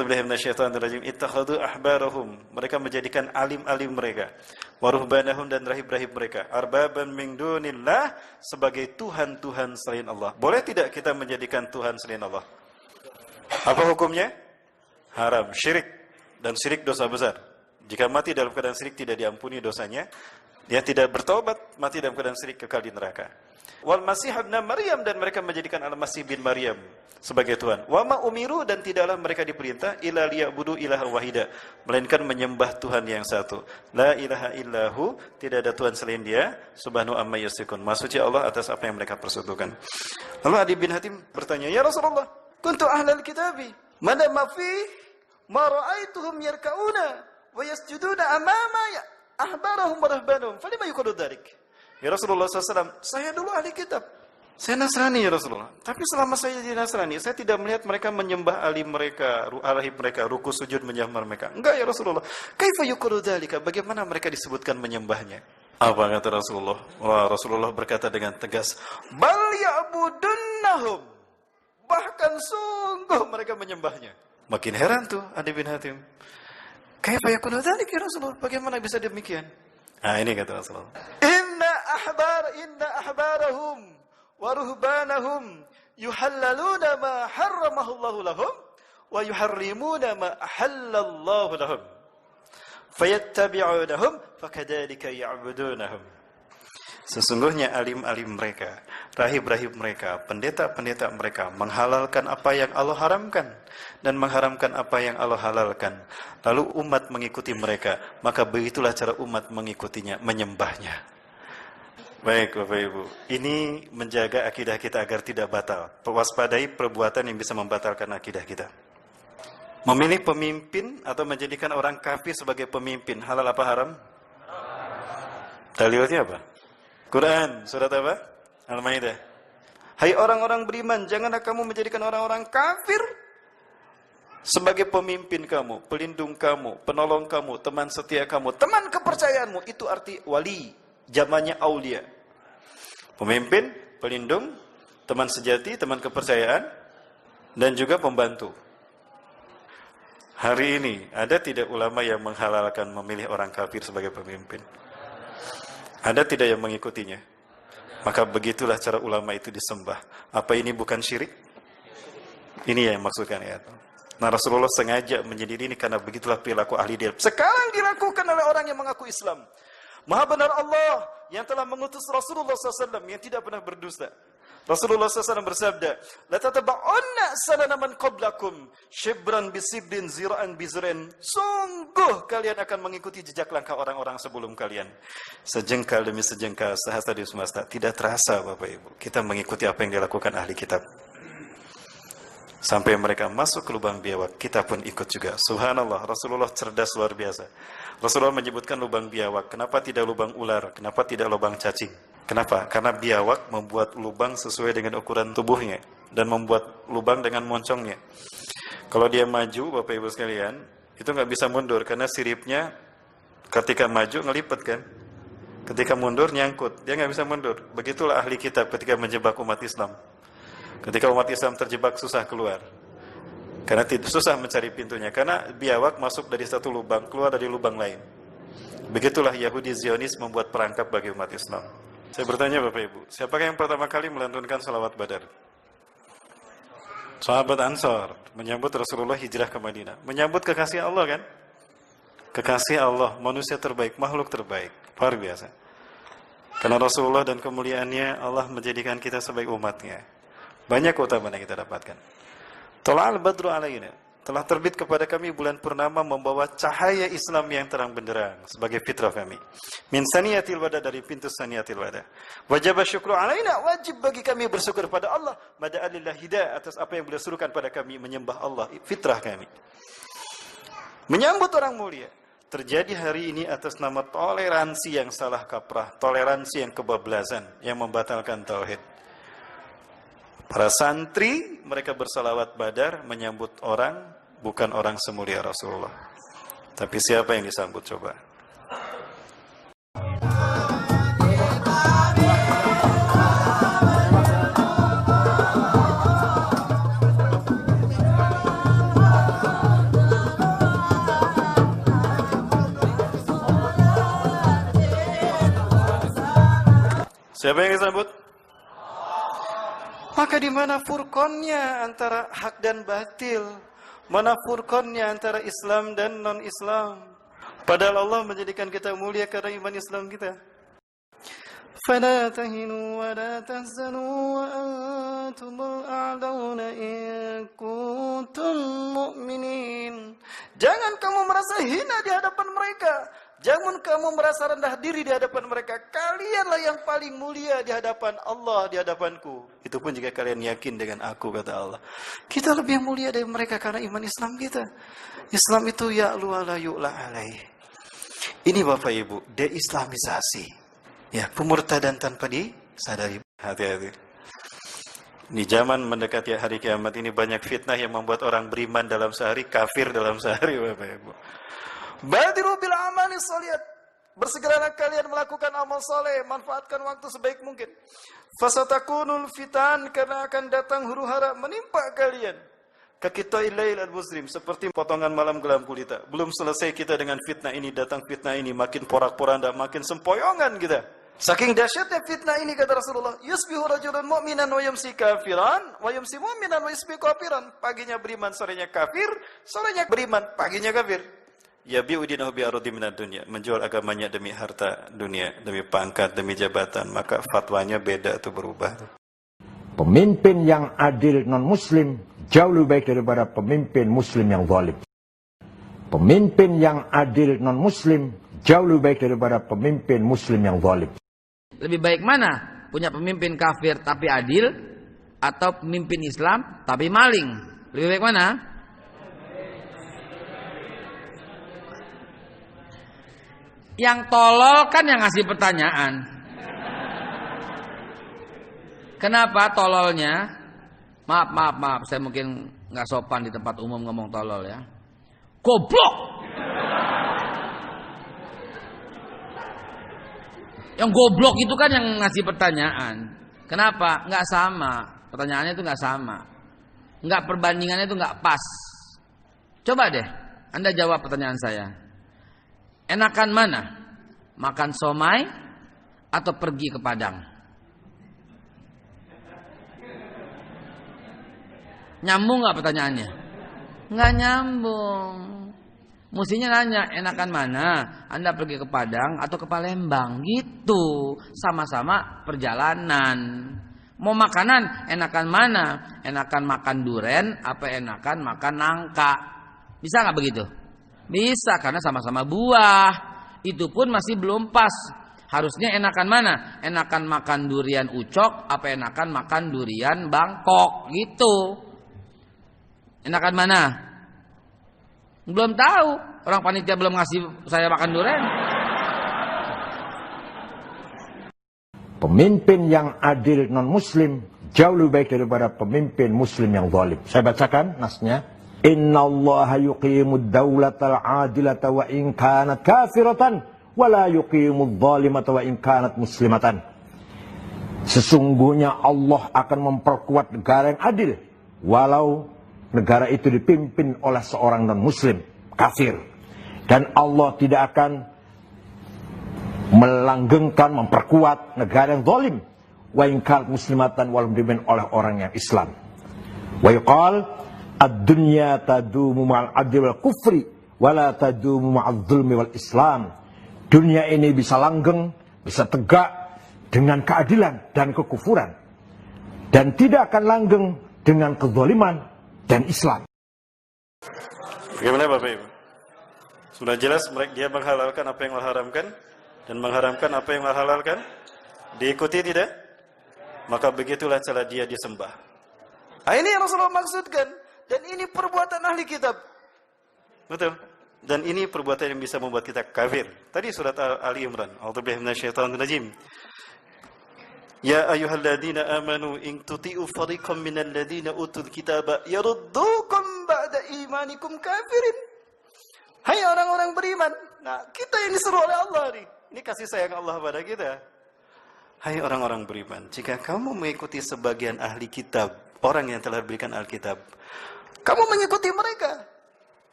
A'udzubillahi minasyaitonirrajim. Ittakhadhu ahbarahum. Mereka menjadikan alim-alim mereka. Waruhbanahum dan rahib-rahib mereka. Arbaban min dunillah sebagai Tuhan-Tuhan selain Allah. Boleh tidak kita menjadikan Tuhan selain Allah? Apa hukumnya? Haram. Syirik. Dan syirik dosa besar. Jika mati dalam keadaan syirik tidak diampuni dosanya. Dia tidak bertobat, mati dalam keadaan syirik kekal di neraka. Wal Masih ibn Maryam dan mereka menjadikan Al-Masih bin Maryam sebagai Tuhan. Wa ma umiru dan tidaklah mereka diperintah ila liya'budu ilaha wahida, melainkan menyembah Tuhan yang satu. La ilaha illahu, tidak ada Tuhan selain Dia, subhanahu amma yasifun. Maksudnya Allah atas apa yang mereka persekutukan. Lalu Adi bin Hatim bertanya, "Ya Rasulullah, kuntu ahlal kitabi, mana ma fi ma ra'aituhum yarka'una wa yasjuduna amama ya ahbarahum wa rahbanahum, falima yuqalu dzalik?" Ya Rasulullah SAW, saya dulu ahli kitab. Saya Nasrani ya Rasulullah. Tapi selama saya jadi Nasrani, saya tidak melihat mereka menyembah alim mereka, alahib mereka, ruku sujud menyembah mereka. Enggak ya Rasulullah. Kaifa dzalika? Bagaimana mereka disebutkan menyembahnya? Apa kata Rasulullah? Wah, Rasulullah berkata dengan tegas, "Bal ya'budunnahum." Bahkan sungguh mereka menyembahnya. Makin heran tuh Adi bin Hatim. Kaifa yakunu dzalika ya Rasulullah? Bagaimana bisa demikian? Nah, ini kata Rasulullah. Inna ahbar inna ahbarahum wa ruhbanahum yuhallaluna ma harramahu Allah lahum wa yuharrimuna ma ahallallahu lahum. Fayattabi'unahum fakadzalika ya'budunahum. Sesungguhnya alim-alim mereka, rahib-rahib mereka, pendeta-pendeta mereka menghalalkan apa yang Allah haramkan dan mengharamkan apa yang Allah halalkan. Lalu umat mengikuti mereka, maka begitulah cara umat mengikutinya, menyembahnya. Baik Bapak Ibu, ini menjaga akidah kita agar tidak batal. Waspadai perbuatan yang bisa membatalkan akidah kita. Memilih pemimpin atau menjadikan orang kafir sebagai pemimpin, halal apa haram? Dalilnya apa? Quran, surat apa? Al-Maidah. Hai orang-orang beriman, janganlah kamu menjadikan orang-orang kafir sebagai pemimpin kamu, pelindung kamu, penolong kamu, teman setia kamu, teman kepercayaanmu. Itu arti wali, zamannya aulia. Pemimpin, pelindung, teman sejati, teman kepercayaan, dan juga pembantu. Hari ini ada tidak ulama yang menghalalkan memilih orang kafir sebagai pemimpin? Ada tidak yang mengikutinya? Maka begitulah cara ulama itu disembah. Apa ini bukan syirik? Ini yang maksudkan ya. Nah Rasulullah sengaja menyendiri ini karena begitulah perilaku ahli dia. Sekarang dilakukan oleh orang yang mengaku Islam. Maha benar Allah yang telah mengutus Rasulullah SAW yang tidak pernah berdusta. Rasulullah SAW bersabda, "La tataba'unna sanana man qablakum shibran bisibrin zira'an bizrin." Sungguh kalian akan mengikuti jejak langkah orang-orang sebelum kalian. Sejengkal demi sejengkal, sehasta demi semesta. Tidak terasa Bapak Ibu, kita mengikuti apa yang dilakukan ahli kitab. Sampai mereka masuk ke lubang biawak, kita pun ikut juga. Subhanallah, Rasulullah cerdas luar biasa. Rasulullah menyebutkan lubang biawak. Kenapa tidak lubang ular? Kenapa tidak lubang cacing? Kenapa? Karena biawak membuat lubang sesuai dengan ukuran tubuhnya dan membuat lubang dengan moncongnya. Kalau dia maju, Bapak Ibu sekalian, itu nggak bisa mundur karena siripnya ketika maju ngelipet kan. Ketika mundur nyangkut, dia nggak bisa mundur. Begitulah ahli kitab ketika menjebak umat Islam. Ketika umat Islam terjebak susah keluar. Karena susah mencari pintunya. Karena biawak masuk dari satu lubang, keluar dari lubang lain. Begitulah Yahudi Zionis membuat perangkap bagi umat Islam. Saya bertanya Bapak Ibu, siapakah yang pertama kali melantunkan salawat badar? Sahabat Ansor menyambut Rasulullah hijrah ke Madinah. Menyambut kekasih Allah kan? Kekasih Allah, manusia terbaik, makhluk terbaik. Luar biasa. Karena Rasulullah dan kemuliaannya Allah menjadikan kita sebagai umatnya. Banyak keutamaan yang kita dapatkan. Tala'al badru alaina. Telah terbit kepada kami bulan purnama membawa cahaya Islam yang terang benderang sebagai fitrah kami. Min saniyatil wada dari pintu saniyatil wada. Wajib syukru alaina, wajib bagi kami bersyukur pada Allah. Mada alillah hidayah atas apa yang beliau suruhkan pada kami menyembah Allah, fitrah kami. Menyambut orang mulia. Terjadi hari ini atas nama toleransi yang salah kaprah, toleransi yang kebablasan, yang membatalkan tauhid. Para santri mereka bersalawat badar menyambut orang bukan orang semulia Rasulullah. Tapi siapa yang disambut coba? Siapa yang disambut? Maka di mana furqannya antara hak dan batil? Mana furqannya antara Islam dan non-Islam? Padahal Allah menjadikan kita mulia karena iman Islam kita. فلا تهنوا ولا تحزنوا وأنتم الأعلون إن كنتم مؤمنين Jangan kamu merasa hina di hadapan mereka. Jangan kamu merasa rendah diri di hadapan mereka. Kalianlah yang paling mulia di hadapan Allah, di hadapanku. Itu pun jika kalian yakin dengan aku, kata Allah. Kita lebih mulia dari mereka karena iman Islam kita. Islam itu ya'lu ala yu'la alaih. Ini Bapak Ibu, deislamisasi. Ya, pemurtadan tanpa disadari. Hati-hati. Di zaman mendekati hari kiamat ini banyak fitnah yang membuat orang beriman dalam sehari, kafir dalam sehari, Bapak Ibu. Badiru bil amali soliat. Bersegeralah kalian melakukan amal soleh, manfaatkan waktu sebaik mungkin. Fasatakunul fitan karena akan datang huru hara menimpa kalian. Kakita ilail al-muslim seperti potongan malam gelam kulita. Belum selesai kita dengan fitnah ini, datang fitnah ini, makin porak-poranda, makin sempoyongan kita. Saking dahsyatnya fitnah ini kata Rasulullah, yusbihu rajulun mu'minan wa yumsi kafiran, wa yumsi mu'minan wa yusbi kafiran. Paginya beriman, sorenya kafir, sorenya beriman, paginya kafir. Ya bi'udinahu bi'arudi minad dunia. Menjual agamanya demi harta dunia, demi pangkat, demi jabatan. Maka fatwanya beda atau berubah. Pemimpin yang adil non-muslim jauh lebih baik daripada pemimpin muslim yang zalim. Pemimpin yang adil non-muslim jauh lebih baik daripada pemimpin muslim yang zalim. Lebih baik mana? Punya pemimpin kafir tapi adil atau pemimpin Islam tapi maling? Lebih baik mana? Yang tolol kan yang ngasih pertanyaan. Kenapa tololnya? Maaf, maaf, maaf. Saya mungkin nggak sopan di tempat umum ngomong tolol ya. Goblok! Yang goblok itu kan yang ngasih pertanyaan. Kenapa? Nggak sama. Pertanyaannya itu nggak sama. Nggak perbandingannya itu nggak pas. Coba deh, Anda jawab pertanyaan saya. Enakan mana? Makan somai atau pergi ke Padang? Nyambung nggak pertanyaannya? Nggak nyambung. Mestinya nanya, enakan mana? Anda pergi ke Padang atau ke Palembang? Gitu. Sama-sama perjalanan. Mau makanan, enakan mana? Enakan makan duren apa enakan makan nangka? Bisa nggak begitu? Bisa, karena sama-sama buah. Itu pun masih belum pas. Harusnya enakan mana? Enakan makan durian ucok apa enakan makan durian Bangkok? Gitu. Enakan mana? Belum tahu. Orang panitia belum ngasih saya makan durian. Pemimpin yang adil non-muslim jauh lebih baik daripada pemimpin muslim yang zalim. Saya bacakan nasnya. Inna Allah yuqimud dawlatal adilata wa in kanat kafiratan wa la yuqimud zalimata wa in kanat muslimatan. Sesungguhnya Allah akan memperkuat negara yang adil walau negara itu dipimpin oleh seorang non-muslim kafir dan Allah tidak akan melanggengkan memperkuat negara yang zalim wa inkal muslimatan wal oleh orang yang Islam wa yuqal ad-dunya tadumu ma'al adil wal kufri wala tadumu ma'al zulmi wal islam dunia ini bisa langgeng bisa tegak dengan keadilan dan kekufuran dan tidak akan langgeng dengan kezaliman dan Islam. Bagaimana Bapak Ibu? Sudah jelas mereka dia menghalalkan apa yang mengharamkan dan mengharamkan apa yang menghalalkan. Diikuti tidak? Maka begitulah cara dia disembah. Nah, ini yang Rasulullah maksudkan dan ini perbuatan ahli kitab. Betul. Dan ini perbuatan yang bisa membuat kita kafir. Tadi surat Ali Imran. A'udzubillahi minasyaitonir rajim. Ya ayyuhalladzina amanu in tuti'u fariqam minal ladzina utul kitaba yaruddukum ba'da imanikum kafirin. Hai orang-orang beriman. Nah, kita yang disuruh oleh Allah nih. Ini kasih sayang Allah pada kita. Hai orang-orang beriman, jika kamu mengikuti sebagian ahli kitab, orang yang telah diberikan Alkitab, kamu mengikuti mereka.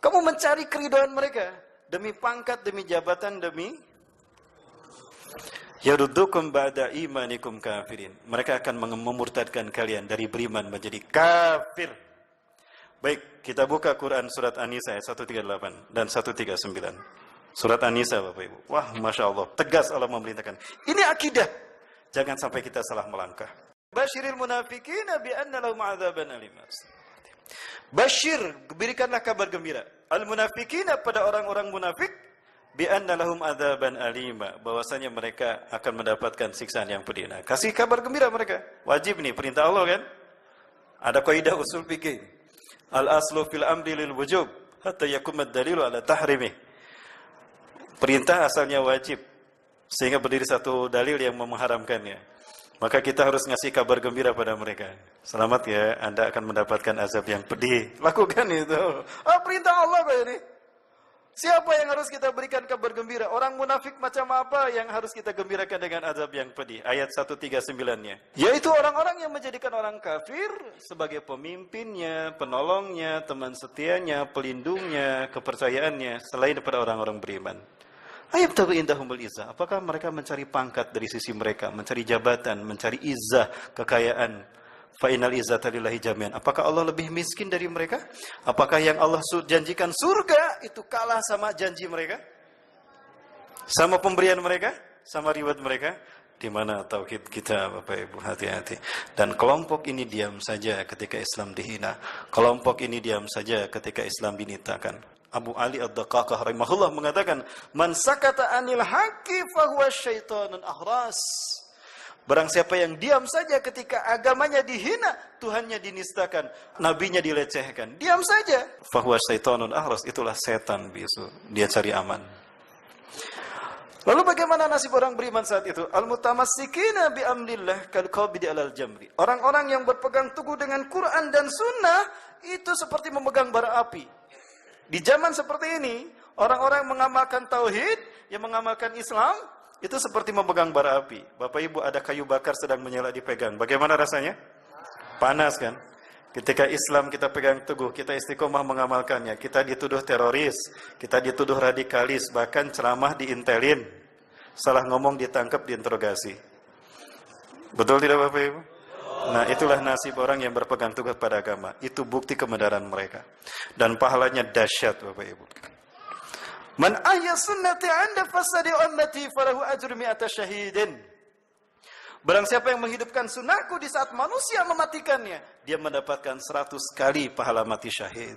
Kamu mencari keridoan mereka demi pangkat, demi jabatan, demi Yaruddukum ba'da imanikum kafirin. Mereka akan mem- memurtadkan kalian dari beriman menjadi kafir. Baik, kita buka Quran surat An-Nisa ayat 138 dan 139. Surat An-Nisa Bapak Ibu. Wah, Masya Allah. Tegas Allah memerintahkan. Ini akidah. Jangan sampai kita salah melangkah. Basyiril munafikina bi anna lahum adzaban alim. Bashir, berikanlah kabar gembira. Al munafikina pada orang-orang munafik bi anna lahum adzaban alima, bahwasanya mereka akan mendapatkan siksaan yang pedih. Nah, kasih kabar gembira mereka. Wajib nih perintah Allah kan? Ada kaidah usul fikih. Al aslu fil amri lil wujub hatta yakum ad-dalilu ala tahrimi. Perintah asalnya wajib sehingga berdiri satu dalil yang mengharamkannya. Maka kita harus ngasih kabar gembira pada mereka. Selamat ya, Anda akan mendapatkan azab yang pedih. Lakukan itu. Ah, perintah Allah kok ini. Siapa yang harus kita berikan kabar gembira? Orang munafik macam apa yang harus kita gembirakan dengan azab yang pedih? Ayat 139-nya. Yaitu orang-orang yang menjadikan orang kafir sebagai pemimpinnya, penolongnya, teman setianya, pelindungnya, kepercayaannya, selain daripada orang-orang beriman. Ayat tahu indahumul izzah. Apakah mereka mencari pangkat dari sisi mereka, mencari jabatan, mencari izzah, kekayaan? Fa'inal izzata lillahi jami'an. Apakah Allah lebih miskin dari mereka? Apakah yang Allah janjikan surga itu kalah sama janji mereka? Sama pemberian mereka? Sama reward mereka? Di mana tauhid kita Bapak Ibu hati-hati. Dan kelompok ini diam saja ketika Islam dihina. Kelompok ini diam saja ketika Islam dinitakan. Abu Ali Ad-Daqaqah rahimahullah mengatakan, "Man sakata anil haqqi fahuwa syaitanun ahras." Barang siapa yang diam saja ketika agamanya dihina, Tuhannya dinistakan, nabinya dilecehkan. Diam saja. Fahuwa syaitanun ahras, itulah setan bisu. Dia cari aman. Lalu bagaimana nasib orang beriman saat itu? Al-mutamassikina bi amrillah kal qabidi alal jamri. Orang-orang yang berpegang teguh dengan Quran dan sunnah itu seperti memegang bara api. Di zaman seperti ini, orang-orang mengamalkan tauhid, yang mengamalkan Islam, itu seperti memegang bara api. Bapak Ibu ada kayu bakar sedang menyala dipegang. Bagaimana rasanya? Panas kan? Ketika Islam kita pegang teguh, kita istiqomah mengamalkannya, kita dituduh teroris, kita dituduh radikalis, bahkan ceramah diintelin, salah ngomong ditangkap, diinterogasi. Betul tidak Bapak Ibu? Nah itulah nasib orang yang berpegang teguh pada agama. Itu bukti kebenaran mereka. Dan pahalanya dahsyat Bapak Ibu. Man ahya sunnati anda fasadi ummati falahu ajru mi'ata syahidin. Barang siapa yang menghidupkan sunnahku di saat manusia mematikannya, dia mendapatkan seratus kali pahala mati syahid.